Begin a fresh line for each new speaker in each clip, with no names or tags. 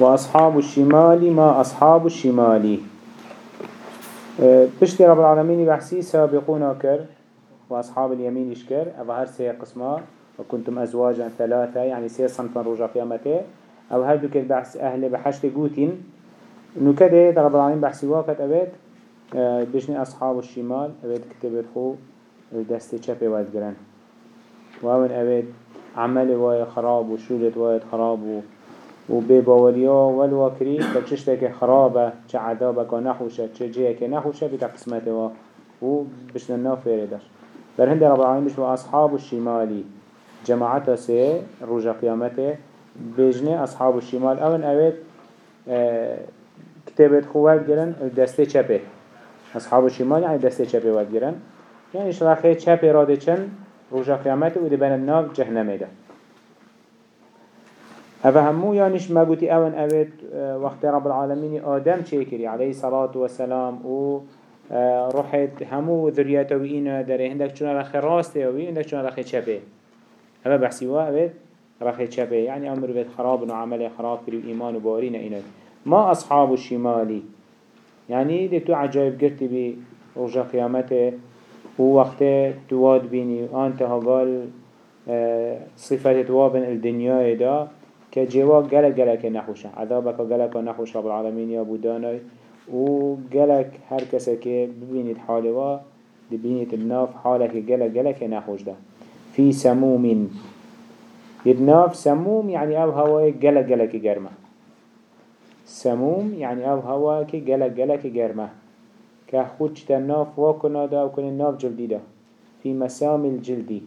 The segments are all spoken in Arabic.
وأصحاب الشمال ما أصحاب الشمال. آه، بشت رب العالمين بحسي سابقون كر وأصحاب اليمين إشكر أو هر سي قسمة وكنتم أزواجا ثلاثة يعني سي صنفا رجا قيامته. أو هر دوكر بحث أهل بحشت قوتين. إنه كده رب العالمين بحسي واقت أبيت آه، بجني أصحاب الشمال أبيت كتبت خو الدستي چپه واد گرن و اون أبيت عمل واي خراب و شولت واي خراب و بباوريا والواكري كتشتك خرابة چه عذابك نخوشة چه جيك نخوشة بتا قسمته و و بشن الناف فيردش بر هند رب العالمين بشو أصحاب الشمالي جماعة سي رجا قيامته بجنه أصحاب الشمال أول آه كتابت خوات جرن دسته چپه أصحاب الشمال يعني دسته چپه وات جرن يعني شرخه چپه راده چن رجا قيامته و دبن الناف جهنمه ده هذا همو يانش ما قلتي اون اوید وقت رب العالمين آدم کری؟ عليه الصلاة والسلام و روحت همو ذريته و اینا داره هندك چون رخي راسته و هندك چون رخي چپه. هذا وا اوید رخي چپه. يعني أمر بيت خراب و عمل خراب كري و ايمان و بارين اينا ما اصحاب الشمالي يعني دي تو عجائب قرتي بي رجا قيامته و وقت تواد بيني وانت هقال صفات توابن الدنيا دا. كجوا جلك جلك نحوشه عذابك جلك نحوش رب العالمين يا بوداني و جلك هر کسی که ببینید حال و ببینید الناف حالك جلك جلك نحوش ده في سموم يدناف سموم يعني أو هواي جلك جلك جرمه سموم يعني أو هوا که جلك جلك جرمه چت الناف واکنا ده و کن الناف جلدی ده في مسام الجلدي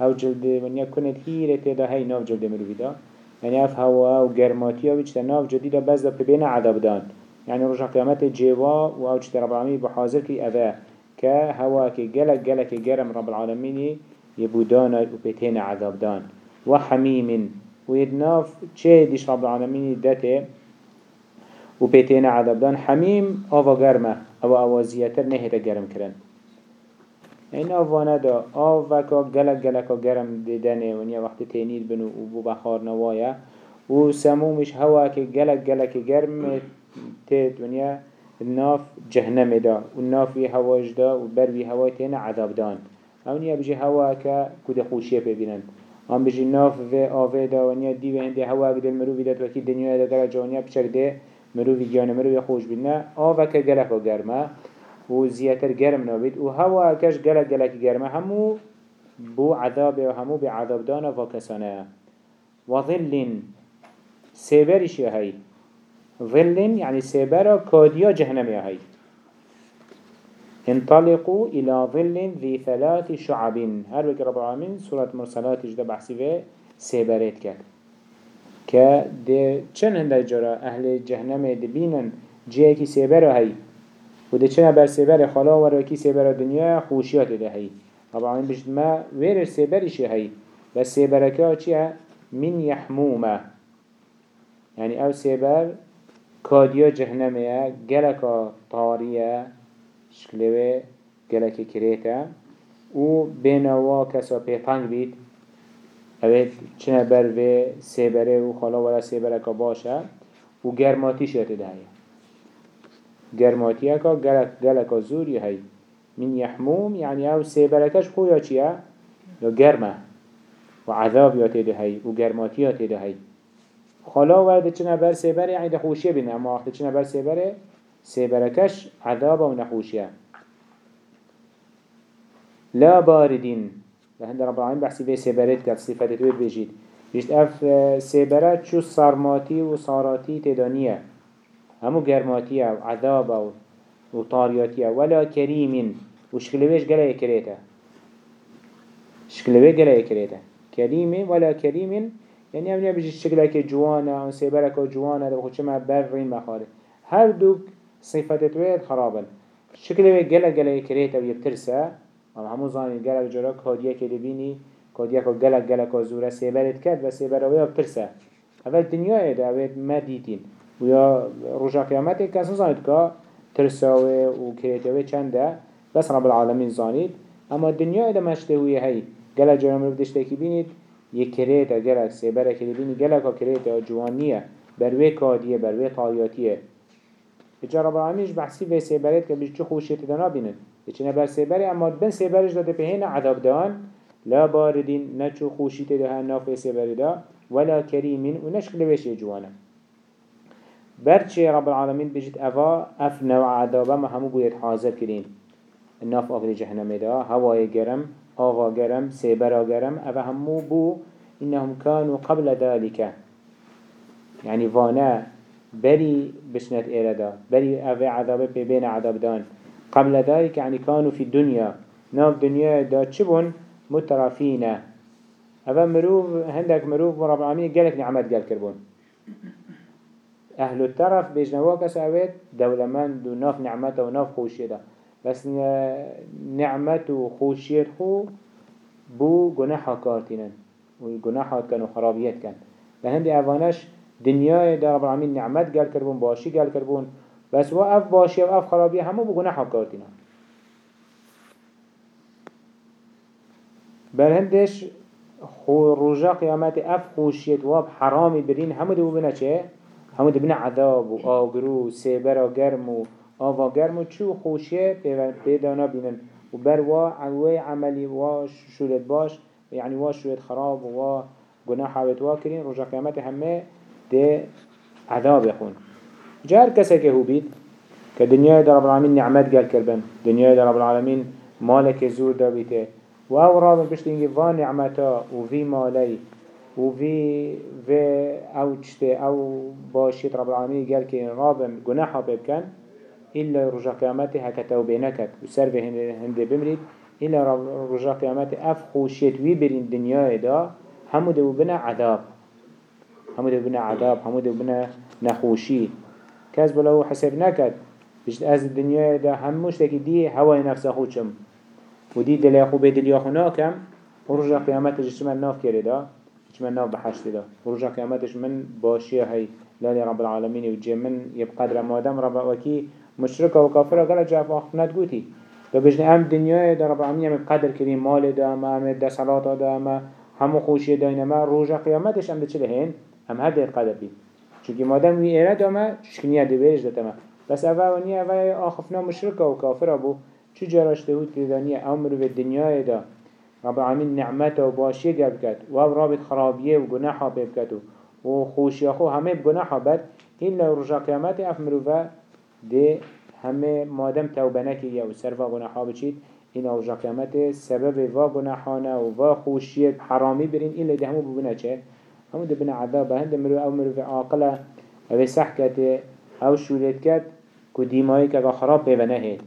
أو جلد من يكون الهيرة ده هاي ناف جلد مروي ده يعني اف هوا و گرماتيا و اجتا ناف جديدة بس دا ببين عذاب دان. يعني رجع قيامت جيوا و أو اجتا رب العالمين بحاضر كي اذا كهوا كي جلك جلك جرم رب العالمين يبودانا و بيتين عذاب دان. وحميم ويدناف چه ديش رب العالمين داته و بيتين عذاب دان. حميم آوا گرمه أو اوازيتر نهيتا گرم کرن. این آوانه دا آوا که گلک گلک گرم دیدنه ونیا وقت تینید بنو و بو بخار نوایا. و سمومش هوا که گلک گلک گرم تید ونیا الناف جهنم دا. و النافی هواش دا و بروی هوای تین عذاب دان. اونیا بجی هوا که کود خوشیه ببینن. آن بجی ناف و آوه دا ونیا دیوه هنده هوا که دل مروی داد وکی دنیا دا گلک جوانیا بچک ده مروی گیانه مروی خوش بینه. آوه که گلک گرمه. و زیاتر گرم نابید. و هوا کش گلک گلک گرمه همو بو عذاب و همو به عذاب دانا و کسانه و ظل سیبرش هی ظل يعني سيبرا كاديا جهنم هاي انطلقوا إلى ظل ذي ثلاث شعب هر وكي رب العالمين سورة مرسلات جدا بحثي في سيبرات كات كا دي چن هنده جرا أهل جهنم دبينن جيكي سيبرا هاي و ده چه بر سیبر خلا و راکی سیبر دنیا خوشیات ده هی؟ طبعا بجد ما ویر سیبرش هی؟ بس سیبرکا چیه؟ من یحمومه. یعنی او سیبر کادیا جهنمه گلکا طاریه شکلوه گلک کریته. و بینوا کسا پیتنگ بید. اوید چنه بر و سیبره و خلا ولا سیبره که باشه. و گرماتی شده دهیه گرماتیه که گلک گلک زوری هی من يحموم يعني أو سيبركش خويا چيا يا گرمه و عذاب يا تيده هي و گرماتيا تيده هي خلا ورد چنا بر سيبر يعني ده خوشيه بين اما وقت چنا بر سيبر سيبركش عذاب و نخوشيه لا باردين لهند رب العالمين بحثي في سيبرت كف صفته بيجيد بيجت اف سيبرت شو صارماتي و صاراتي تدانيه همو گرماتیه و عذاب و طاریاتیه ولا کریم و شکلویش گله کريته شکلوی گله کريته کریم ولا کریم يعني امنيا بيجي شكلك جوانا و سيبرك جوانا ده بخوش ما برين مخاري هر دوك صفات ويد خرابا شكله گله گله كريتا و يبترسا هم همو زاني گله جرا كاديا كده بيني كاديا كو گله گله كو زورا سيبرت كد و سيبرا ويا بترسا اول دنيا ده اوید ما ديتين ويا رجع قيامته كاس نزانيت كا ترساوي او چنده؟ بس رب العالمين زانيت اما الدنيا اذا مشتوي هی گل جرام رو بدشتكي بينيت يكريتا قالك سيبرا كري بيني قالك كريتا جوانيه بروي كاديه بروي طالياتيه اجا رب العالمين بحسي في که كبيش چو خوشیت دنا بينن اچنا بر سيبري اما بن سیبرش داده بهين عذاب دان لا باردين نچو خوشیت دهان نافي سيبري دا ولا و ونشكل بيش جوانه. برچه رب العالمين بجد أفا أف نوع عذابا ما همو بويت حاضر كرين الناف آخر جهنم دا هواي جرم آغا جرم سيبرا جرم أفا همو بو إنهم كانوا قبل ذلك يعني فانا بري بشنت إيردا بري أفا عذاب بين عذاب دان. قبل ذلك يعني كانوا في الدنيا ناف دنيا دا چبون مترفين أفا مروف هندك مروف رب العالمين قالك نعمت قال كربون أهل الترف بيجنوا كس أويت دولمند وناف نعمته وناف خوشيه ده بس نعمت و خوشيت خو بو جناح كارتينن وجناحات كانوا خرابيات كان. لهندي أفانش دنيا ده رب العالمين نعمت قال كربون باشي قال كربون. بس وقف باشي وقف خرابية همو بجناح كارتينن برهندش خو رجا قيامات اف خوشيت واب حرامي برين همو دو بنا چه؟ همو دو بنا عذاب و آگرو و سیبر و گرم و آوا گرم و چو خوشیه پیدانا بینن. و بر وا عوی عملی وا شولت باش يعني وا شولت خراب و وا گناه حاوت وا کرین رجا قیامت همه ده عذاب يخون جار كسا كهو بيت كدنيا در رب العالمين نعمت قال كربن دنيا در رب العالمين مالك زور دا بيته و أو رابن بشتنگی و نعمتا و في مالي و في في أو چته أو باشيت رب العالمين قال كي رابن گناحا ببكن إلا رجا قيامته هكا توبه نكت و سر به هنده بمرید. إلا رجا قيامته اف خوشيت وي برين دنيا دا همو دو بنا عذاب. همو دو بنا عذاب همو دو بنا نخوشي كاز بلو حسب نكت بجد از الدنيا دا هموش تاكي دي هواي نفس خوشم ودي دل خو به دل خو ناکم ورجع قیامتش من ناف کرده من ناف بحشت دا ورجع قیامتش من باشیه هی لالي رب العالمين وجي من يبقى در مادم رب وكي مشركة وكافرة قال جاء فاخنات قوتي. فبجن أم دنيا در رب العالمين يم قدر كريم. مال دا ما ام دا صلاة دا ما همو خوشي دا ما رجع قيامتش أم دا چه لهين؟ أم هده قدر بي. چونكي مادم وي إيرا دا ما شكنية دي بيرش دا ما بس اوه ونيا اوه آخفنا مشركة وكافرة بو. چو جراش تهود كردانية عمر في الدنيا دا. رب العالمين نعمته وباشيه قبكت واب رابط خرابيه وقناحة ببكتو وخوشي أخو همه بقناحة بد. إلا رجا قيامته أفمرو فا دي همه مادم توبه نكي و سرفا قناحة بچيت إن رجا قيامته سبب فا قناحانا وفا خوشيه حرامي برين إلا دي همو ببنا چه؟ همو دي بنا عذابه هند مرو أو مرو في عاقلة أو سحكته أو شولتكت كو ديمائي كا خراب بيبنه هيد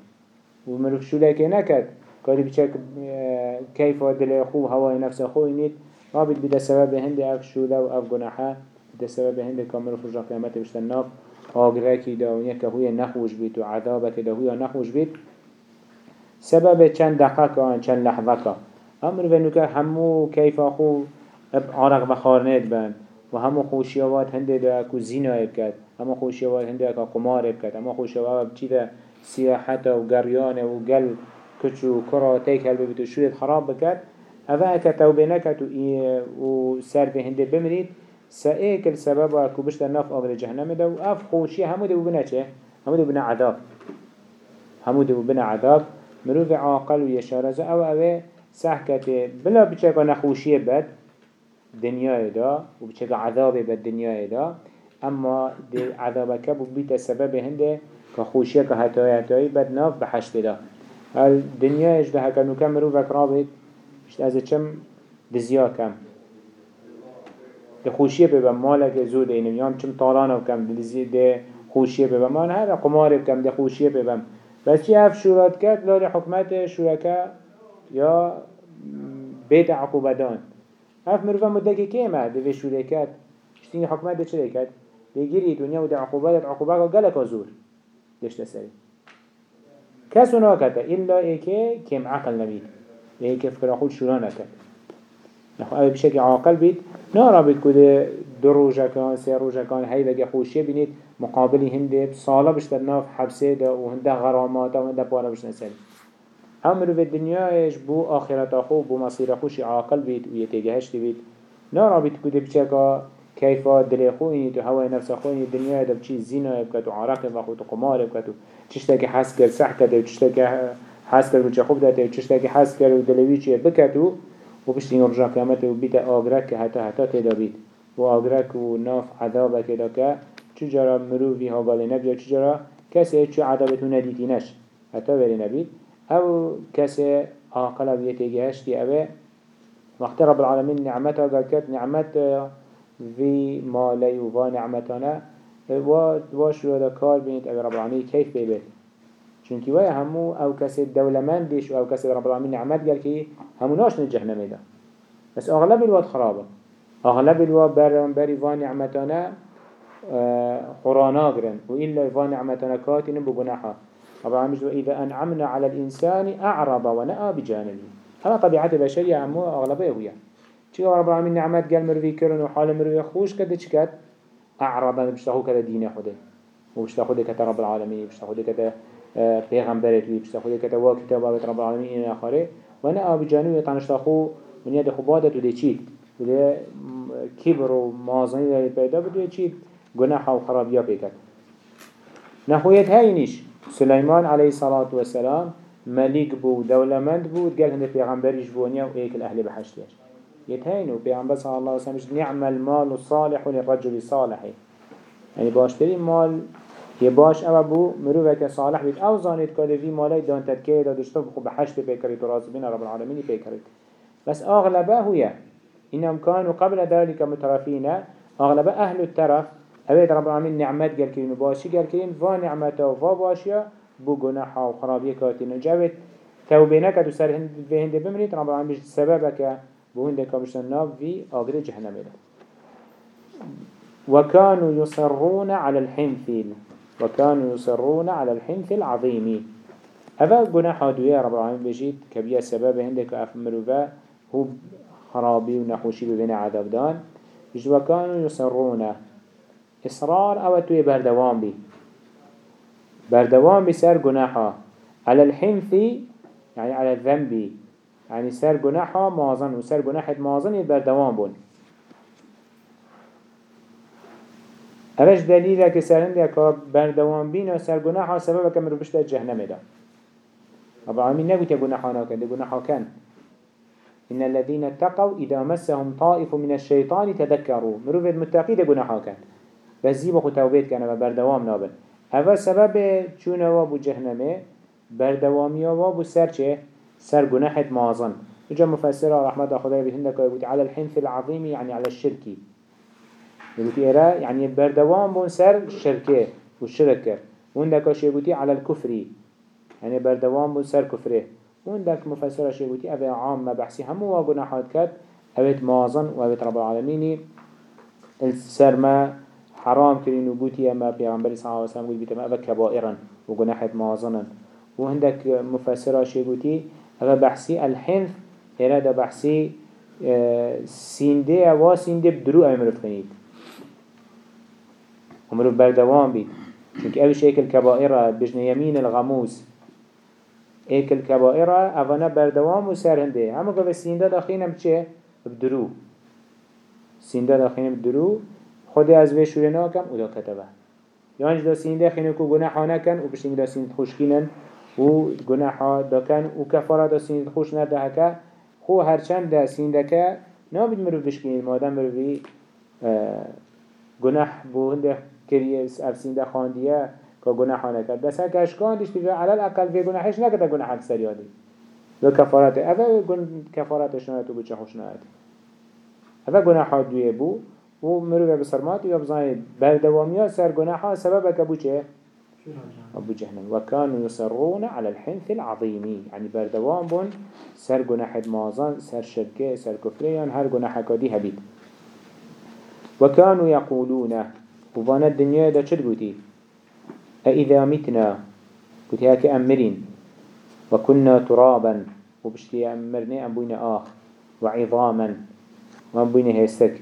ومروف شولك نكد كاري بچك كيف دل أخو هواي نفس أخو إنيت رابط بدا سبب هند أف شولة وأف جناحة. بدا سبب هند كامل فرجا قيامته بشتناف آگرکی دا و یک هوی نخوش بید و عذابت دا هوی نخوش بید سبب چند دقیقه آن چند لحظه که. أمر و نوکه همو کیف آخو عرق بخارنید بند. و همو خوشیوات هنده دا اکو زینا بکد همو خوشیوات هنده اکو قمار بکد همو خوشیوات بچی دا؟ سیاحت و گریان و گل کچو کرا تیک هل ببید و شورت خراب بکد اوه اکا توبه نکد و سر به هنده بمرید سأيك السبب وأكو بشتا ناف آغر جهنم ده وأف خوشي همو ده بنا چه؟ همو ده بنا عذاب. همو ده بنا عذاب. مروف عاقل ويشارزه أو أوه سحكته بلا بچه نخوشي بد دنيا دا وبچه عذاب بد دنيا دا. أما ده عذابك ببيت السبب هنده كخوشيه كهتاي هتاي بد ناف بحشت هل دنیا اجده هکا و کم رو وکرا اشت از چم دزیا کم ده خوشیه ببم مالک زود اینم یام چم تارانه کم ده خوشیه ببم مال هر قمار کم ده خوشیه ببم بس چی اف شورات کرد؟ لاری حکمت شورکه یا بیت عقوبدان. اف مروفا که کیمه؟ ده شوره کرد. اشتینی حکمت ده چه کرد؟ ده گیری دنیا و ده عقوبت عقوبه گلک زور دشت سری. کسو ناکته الا ایکه کم عقل نبید. ایکه فکر خود شورا نکرد نخو اوه بشكل عاقل بید نارا بید کده دو روژه کان سی روژه کان هی وگه خوشیه بینید مقابلی هنده سالا بشتر ناف حبسه ده و هنده غرامات و هنده پارا بشتر سر امرو به دنیایش بو آخرت خو بو مصیر خوشی عاقل بید و یتیگهشت بید. نارا بيت كده بشكا كيف دل خويني تو هواي نفس خويني الدنيا بشي زنا يبكت وعراق يبكت وقمار يبكت تشتكي حس كر صح كده وتشتكي حس كر وچه خوب داته وتشتكي حس كر ودلوي چي بكت وبشتين رجع قيامته وبيت آغرك حتى حتى تدا بيت. وآغرك وناف عذابك لك چجرا مروفي ها قال نبي چجرا كسي چو عذابتو نديتينش حتى وري نبيت أو كسي عاقل بيتي هشتي اوه وقت رب العالمين قال كت نعمت في مالي وفا نعمتنا واش ودا كار بينت أو رب كيف بيبت چونكي ويا همو أو كسي دولمندش أو كسي رب العالمين نعمت قال كي همو ناش نجهنم دا بس اغلب الوقت خرابه. اغلب الوقت برم بري فا نعمتنا قرانا قرن وإلا فا نعمتنا كاتن ببناحا رب العالمين وإذا أنعمنا على الإنسان أعرض ونأى بجانبه. هذا طبيعة بشرية عمو أغلبية هي چی رب العالمين نعمت قال مروي كرن وحال مروي خوش كده چی كد أعرض بشتاخو كده دين خوده وبشتاخو ده كده رب العالمين وبشتاخو ده كده پیغمبرت وی بشتاخو ده كده واكتابات رب العالمين إن آخره. ونأى بجانبه يطنشتاخو من يد خبادت وده چید وده كبر ومازنی ده پیدا بده چید گناح و خرابیا پیکد نخویت هاینیش سليمان عليه الصلاة والسلام ملك بو دولمند بو قال هنده پیغمبرش بونيا و ايك الأهل بحشتيش يتهينو پیغمبر صلى الله عليه وسلم نعم المال الصالح للرجل الصالح يعني باشتري مال يباش أو بو مروفك صالح بيت أو زانيت كده في مالي دان تدكيه دا دشتو بخو بحشت بيكريت ورازبين رب العالمين بيكريت بس اغلبه هي إنهم كانوا قبل ذلك مترفين اغلب أهل الترف اوید رب العالمین نعمت گل کرین و باشی گل کرین و نعمت و باشیا. بو گناح و خرابی کاتین جاوید توبه نکد و سر به بمرید. رب العالمین سبب که بو هند کامشتن ناب وی آگر جهنم ده وكانوا يصرون على الحنث وكانوا يصرون على الحنث العظيم هذا جناح دوية رب العالمين بجيت كبيا سبب عندك أفمروا هو خرابي ونخوشي ببين عذاب دان. وكانوا يصرون. إصرار أو توي بردوام بي. بردوام بي سر جناحا على الحنث يعني على الذنب يعني سر جناحا مازن وسر جناحة مازن يبردوام بون أرش دليل كسرن لك بردوام بين وسر جناحا سببك من ربشت الجهنم ده رب العالمين نقول جناحا ناكن جناحا كان إن الذين اتقوا إذا مسهم طائف من الشيطان تذكروا مروف المتقي ده جناحا كان بس زيبا خو توبيت كان بردوام نابن. اول سبب چونه وابو جهنمه؟ بردوامي وابو سر چه؟ سر گناحت مازن اجا مفسر رحمة خدای بهندك يقول على الحنث العظيم يعني على الشركي. يقول إيرا يعني بردوام بون سر شركه والشركة وندك يقول على الكفري يعني بردوام بون سر كفره وندك مفسر يقول أبي عام ما بحسي همو وجناحات كات أبيت مازن وأبيت رب العالمين السرما حرام كرين وقوتي أما بيغمبر صلى الله عليه وسلم قلت بيتما أبا كبائرا وقناحة معظنا وهندك مفسرة شي أبا بحسي الحنف إرادة بحسي آه، سينده أوا سينده بدرو أمرف خنيد أمرف بردوان بيت. چونك أوش ايك الكبائرة بجن يمين الغموس. ايك الكبائرة أفنا بردوان وسر هنده. همو قبل سيندة داخلين بچه بدرو. سيندة داخلين بدرو. خود از وی شوره ناکم أو دا کتبه. یعنی دا سینده خینه که گناح نکن و بشتنگ دا سینده خوشکینن و گناح دا کن و کفاره دا سینده خوش نده که خو هرچند دا سینده که نابید مروف بشکینید. مادم مروفی گناح بو هنده کریه اف سینده خاندیه که گناح نکرد. بس هک اشکان دیشتی و علال اقل وی گناحش نکرد گناح اکثر یادی. و کفارت اوه کفارتش نهایتو بچه خوش نهایت اوه گناح دویه بو و مروه بسرمات و بزاید بردوامیا سر گناحا سببك ابو چه؟ أبو جهنم. وكانوا يصرون على الحنث العظيم. يعني بردوام بون سر گناح مازان سر شركه سر كفريان هر گناح كادي هبيت وكانوا يقولون وفانا الدنيا دا چد قوتي أإذا متنا؟ قوتي هكي أمرين وكنا ترابا. وبشتي أمرني أم آخ. وعظاما. وأم بوين هستك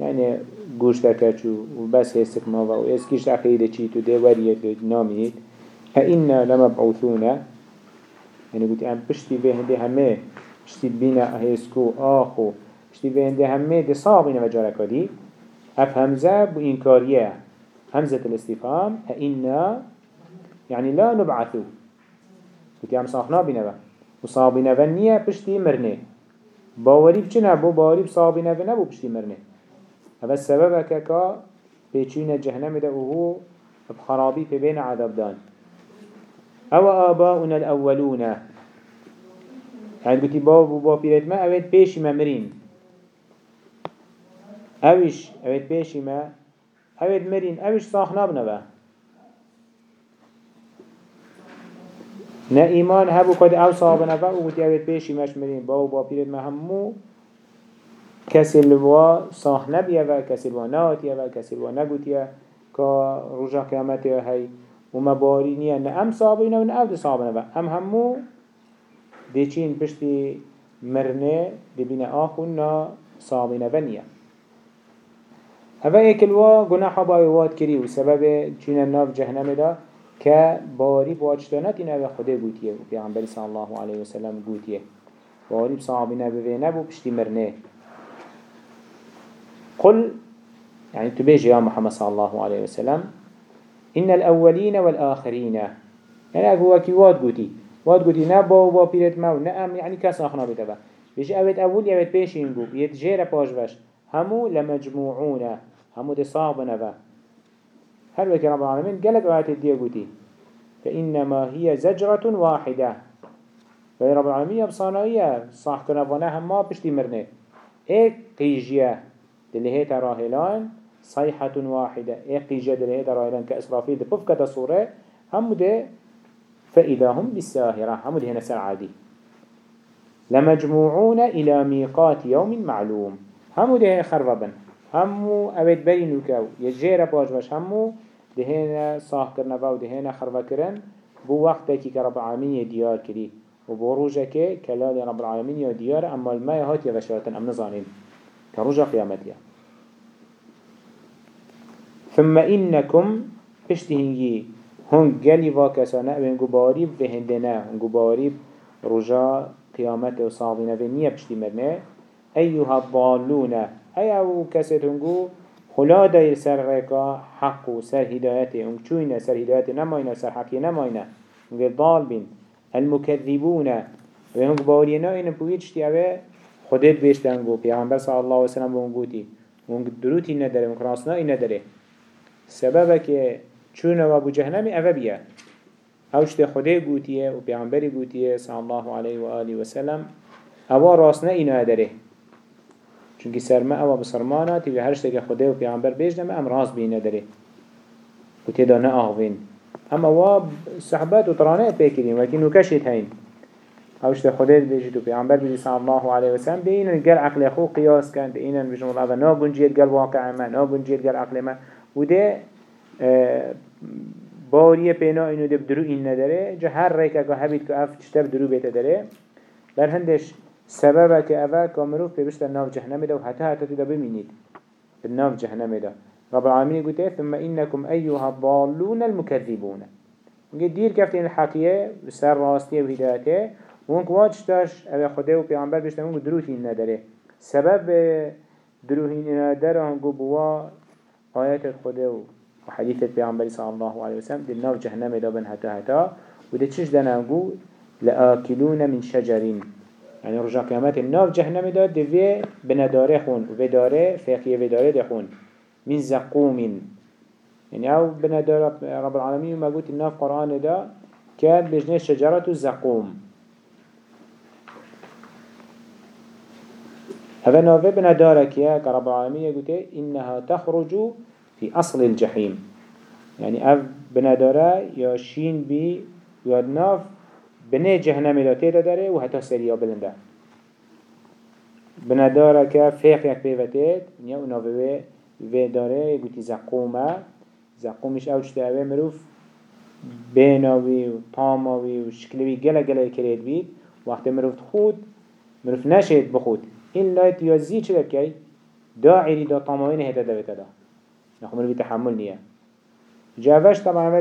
يعني گوشت كاتشو وبس هستك ماوا وإسكيش عقيدة چيتو دي ورية ناميت أئنا لمبعوثون يعني قلت أم بشتي به دي همه بشتي بينا هسكو آخو اشتي بينده همه دي صابين وجارك دي اف همزة بو إنكارية همزة الاستفهام إنا يعني لا نبعثو. قلت يا مساخنا بنبا وصابنا فنية بشتي مرنه. باوري بچه نبو باوري بصابنا فنبو بشتي مرنه. هذا السبب كاكا بيچين جهنم ده وهو بخرابي في بين عذاب دان. أو آباؤنا الأولون. يعني قلت باب و باب ما اوید پیشی ما مرین اوش اوید پیشی ما اوید مرین اوش صاح نبنبه نه ایمان هبو کد أو صاحب نبه و گوتی اوید پیشی مش مرین با و با پیرت ما همو کسی لوا صاح نبیه و کسی لوا ناتیه و کسی لوا نگوتیه که رجا قیامتی هی. و مباری نیه. نه ام صاحبینه و نه أو ده صاحب نبه هم همو دیچین پشتی مرنه دبینه آخون نا صاحبینه و نیه. اوه ایکلوا گناح باید واد کری و سبب چین ناف جهنم ده که باری بواجتانات این اوه خوده گوتیه. و پیغمبر صلی الله علیه وسلم گوتیه. باری بصاحبینه بوه نبو پشتی مرنه. قل يعني تبيجي يا محمد صلى الله عليه وسلم إن الأولين والآخرين يعني أقوى كي واد قوتي واد قوتي نبا وبا بيرت مو نأم يعني كاس آخنا بتبا بيجي أبد أول يبد بيشين قو يتجير باش باش. همو لمجموعون همو دي صعب نبا هل وكي رب العالمين قالك آيات الدية قوتي فإنما هي زجرة واحدة. فهي رب العالمين بصانائية صح كنفانا هم ما بشتي مرنه. إيه قيجيه دلي هيتا راهلان صيحة واحدة. قيجيه دلي هيتا راهلان كإسرافيل؟ دي بفكة صورة هم ده فإذا هم بالساهرة. هم ده هنا سر عادي لمجموعون إلى ميقات يوم معلوم. هم ده خربا هم أبد بينوكو يجير باش هم دهنا صاح کرنا و دهنا خربا کرن بو وقت کی که رب العالمین دیار کری و بو روژه که کلال رب العالمین یا دیار أما الماء هات یا وشارتن أم نزانیم روژه قیامتیه ثم إنكم بشتهنجي هون قلي واكسانا بهنگو باريب بهندنا هنگو باريب رجاء قيامت وصابنا بنية بشتي مرنة. أيها الضالون أي أو كسد هنگو؟ خلا داير سر ريكا حق و سر هدايته ونگ چوينة سر هدايته نماينة سر حقي نماينة. ونگ ضال المكذبون. وهنگ باورينا إن بويتشتي اوه خودت بيشتنگو پیغمبر صلى الله عليه وسلم بونگوتي ونگ دروتي نداره ونگ راسنائي نداره. سببه که چونه و بو جهنمی اوه بيه اوشت خوده گوتیه و پیغمبری گوتیه صلى الله عليه وآله وسلم اوه راسنائي نداره. چونکه سرما أو بسرمانه تیوی هر شتک خدا و پیامبر بیش نم ام راز بینه داره و تیدا نه آغوین اما وا صحبت و طرانه پیکرین وکی نوکشید هین اوشت خدا بیجید و پیامبر بیجید صلی الله علیه و سلم دینن گل عقل خو قیاس کن دینن بجم الله نا گنجید گل واقع ما نا گنجید گل عقل ما. و ده باوریه پینا اینو ده بدرو این نداره جه هر ریکه که هبید که اف چتر درو بیت داره. در هندش سببه که اوه کامروف پیوشت ناف جهنم ده و حتی حتی تدا بمینید. الناف جهنم ده رب العالمين قلت ثم إنكم أيها الضالون المكذبون قد دير كفتين الحقية سر راستية وهدايته وانك واجتاش أبي خده و پیغمبر بشتا منك دروهين نداره. سبب دروهين نداره هنگو بوا آيات خده و حديث پیغمبر صلى الله عليه وسلم دي ناف جهنم ده بن حتى حتى وده چش دنانگو لآكلون من شجرين يعني رجع قيامت الناف جهنم داد دوی بنداره خون و داره فقیه و داره دخون من زقوم يعني آو بنداره رب العالمين ما قلت الناف قرآن دا كان بجنه شجرة الزقوم هذا نافه بنداره كيا كرب العالمين يقول إنها تخرج في أصل الجحيم. يعني أف بنداره يا شين بي يا ناف بنه جهنم دا تیتا داره و حتی سریا بلنده بنداره که فیق یک پیوتید نیا اونا به و داره گوتی زقومة. زقومش اوش داره مروف بیناوی و طاماوی و شکلوی گله گله کرید بید وقتی مروف خود مروف نشید بخود یا زی چه بکی دا عیری دا طاماوی نهیده دویتا دا نخو مروفی تحمل نیه. جاوش طبعا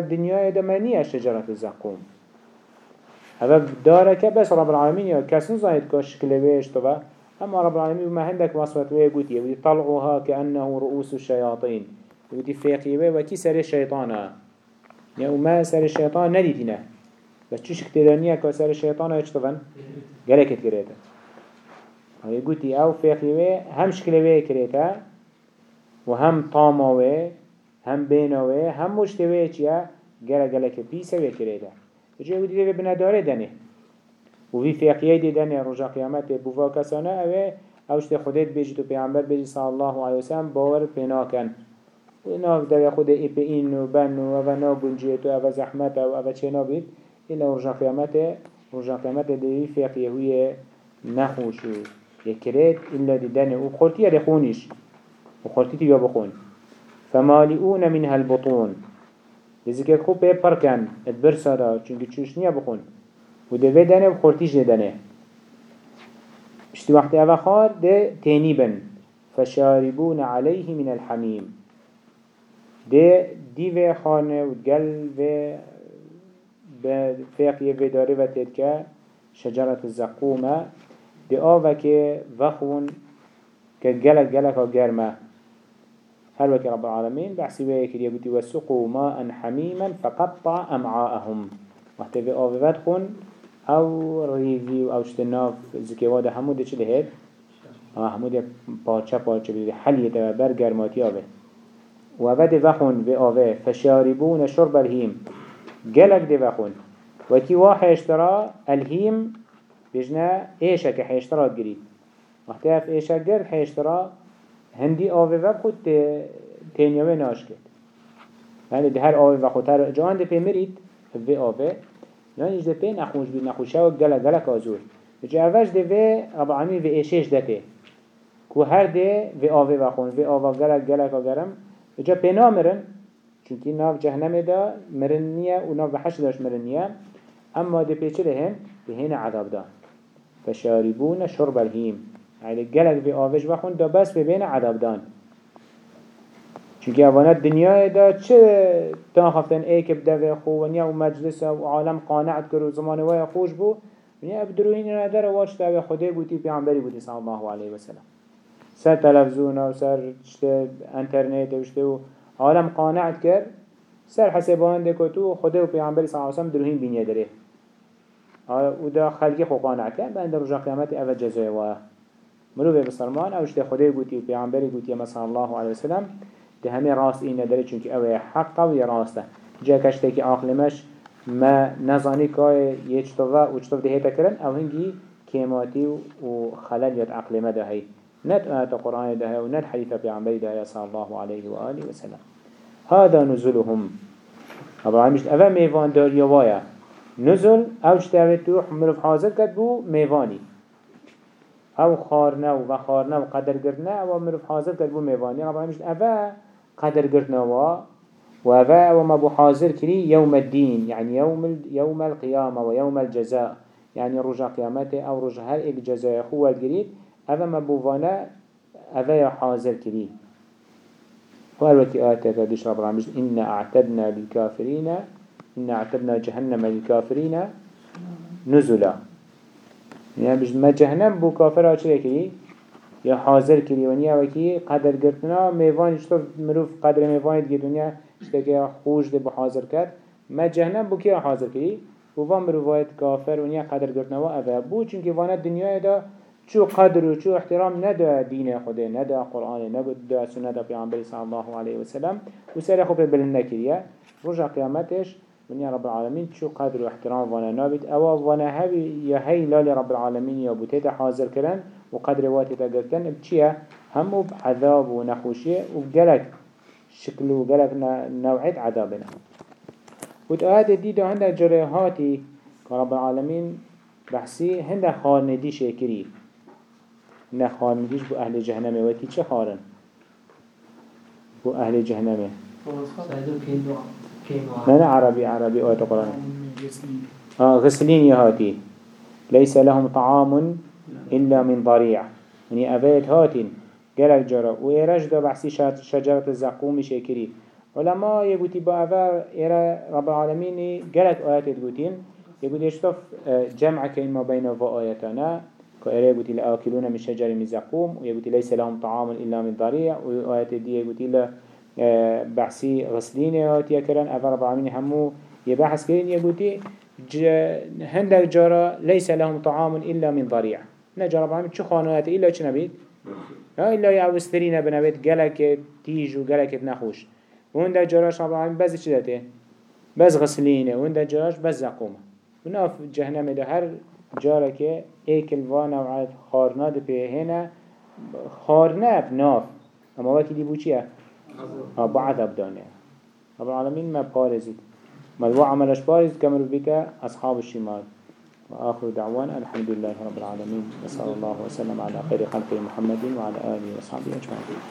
دا منیه شجرت الزقوم هذا داره که بس رب العالمین یا کس نزاید که شکل ویش تو أما رب العالمين ما عندك وصفة ويقول يقول طلعها كأنه رؤوس الشياطين يقول فيقيبه وكي سر الشيطان يعني وما سر الشيطان نديتنا بس چوش اكتدانية كسر الشيطان يشتغن قالك كريتا يقول أو فيقيبه هم شكلوه كريتا وهم طاموه هم بينوه هم مشتوه چيا قالك قالك بيسه وكريتا يجي يقول دي بنداره دنه و وی فقیه دیدن رجا قیامت بوا کسانه اوه اوشت خودت بیجی تو پیامبر بیجی صلی الله علیه وسلم باور پینا کن و اینا در خود ای پی این و بن و أو نا بنجیت و أو زحمت و أو چه نابید اینا رجا قیامت رجا قیامت دیوی فقیه هوی نخوشو يكريت إلا ددنه وبخورتي يدخونيش وبخورتي تيجا بخون فمالئون منها البطون. لذلك خوب بيبركن ادبرسا چونك چوش نيا بخون. و ده دنه و خورتیش دنه اشتی وقت اوه خار ده تینی بن. فشاربون عليه من الحميم. ده دیو خانه و گل و بفاقیه و داره و تدکه شجرة الزقومة آوه که وخون گلک ها گرمه. هل وكي رب العالمين بحسي ويكي يقولي وسقوا ماء حميما فقطع أمعاءهم. في آوه خون أو ریوی و أو شتناف زکیواد همو ده چه دهید؟ همو ده پاچه پاچه بده حلیه ده بر گرماتی آوه. و اوه ده وخون به آوه. فشاربون شرب الهیم. گلک ده وخون. و کی وا حیشترا الهیم بجنا حیشترا گرید. وقتی اف ایشه گرد حیشترا هندی آوه و خود تینیوه ناش کرد یعنی ده هر آوه و خود هر جوان ده پیمرید به آوه ایش ده نخوش بید نخوشه و گلک گلک آزور بچه اوش ده وی رب العالمین وی ایشش ده پی که هر ده وی آوه و خون وی آوه گلک گلک آگرم بچه پی نامرن چونکی ناف جهنم ده مرن نیه و ناف بحش داشت مرن نیه اما ده پیچه لهن به هین عذاب ده فشاربون شرب الهیم. يعني جلك في آفش بخون دا بس في بين عذاب دان چونکه اوانت دنیای دا چه تا خفتن ایک بده خو ونیا و مجلس و عالم قانعت کرد و زمان وای خوش بو. ونیا بدروین ندار واش تا خدا گوتی پیامبری بودی صلی الله علیه و سر تلفزیون و سر انترنت و شته و عالم قانعت کرد. سر حسابان دکتو خدا و پیامبری صلی الله علیه و سلم دروین بینیه داره. و دا خلقی خو قانع کرد. بعد رجا قیامت اول جزای و مروه بسلمان اوشته خدا گوتی و پیامبری گوتی مثلا الله علیه و سلم ده همه راست این نداره چونکه اوه حقه و راسته. جا کشته که عقلمش ما نزانی که یه چطوه و چطوه ده هیتا کرن أو هنگی کیماتی و خلال یاد عقل ما ده هی ند آیت قرآن ده هی و ند حدیث پیغمبری ده صلی الله علیه و آله و سلم. هذا نزلهم. ابو عمشت اوه میوان داری وایا نزل اوش تاوه تو مروف حاضر کد بو میوانی. أو خارنه و خارنه و قدر گرنه أو مروف حاضر کد بو میوانی. ابو عمشت اوه قدر قرتنا وا وفا وما بو حاضر كري يوم الدين يعني يوم يوم القيامة ويوم الجزاء. يعني رجع قيامته أو رجع هر إك جزاء خوة قريب هذا ما بو فانا هذا حاضر كري قال وكي آتك ديش رب العالمين إنا أعتدنا للكافرين إنا أعتدنا جهنم للكافرين نزلا. يعني بجد ما جهنم بو كافر أشري كري یا حاضر کری و نیا وکی قدر گرتنا میوانی چطور مروف قدر دیگه دنیا چطور که خوش ده حاضر کرد. ما جهنم بو که حاضر کری و وان مروفایت کافر و نیا قدر گرتنا و اوه بو چونکه وأنا دنیا دا چو قدر و چو احترام ندا دین خوده ندا قرآن ندا سنت پیامبر صلی الله علیه و سلم. و سر خوب بلند نکریه رجع قیامتش من رب العالمين شو قدر واحترام وأنا نابت أو وأنا هبي يا هي لالي رب العالمين يا بوتيتا حاضر كرن وقدر واتي تقدرن بچيا همو بعذاب ونخوشي وبقلك شكل وقلك نوعية عذابنا وتآهد دي ده عند جريهاتي كرب العالمين بحسي هند خارندي شاكري هند خارنديش بو أهل جهنم واتي چه خارن؟ بو أهل جهنم لا عربي عربي آية القرآن. آه غسلين يهاتي ليس لهم طعام إلا من ضريع. يعني أفيت هاتين قالك جرى وإيراج دا بحسي شجرة الزقوم شاكري. علماء يقولي بأفا إيرا رب العالمين قالك آيات يقولين يقول يشتف جمع كين ما بين آياتنا. كأري قلت لآكلون من شجر من زقوم. ويقول ليس لهم طعام إلا من ضريع. وآيات دي يقول له آه، بحثي غسلين يا كران أفر رب العالمين همو يبحث كرين يقول هندك جارة ليس لهم طعام إلا من ضريع نجار رب العالمين شو خانوات إلا چه نبيت إلا يعوسترين بنبيت قلق تيج وقلق نخوش. وهندك جاراش رب العالمين بس چه داته بس غسلينه وهندك جاراش بس زقومه. وناف جهنم ده هر جارك ايكل وأنا وعد خارنا ده بهنا خارنا بناف اما وقتی دی بو چیه؟ با عذاب دانه رب العالمين ما بارزید مدبوع عملش بارز كمل بك أصحاب الشمال وآخر دعوان الحمد لله رب العالمين وصلى الله وسلم على خير خلق محمد وعلى آله وصحبه أجمعين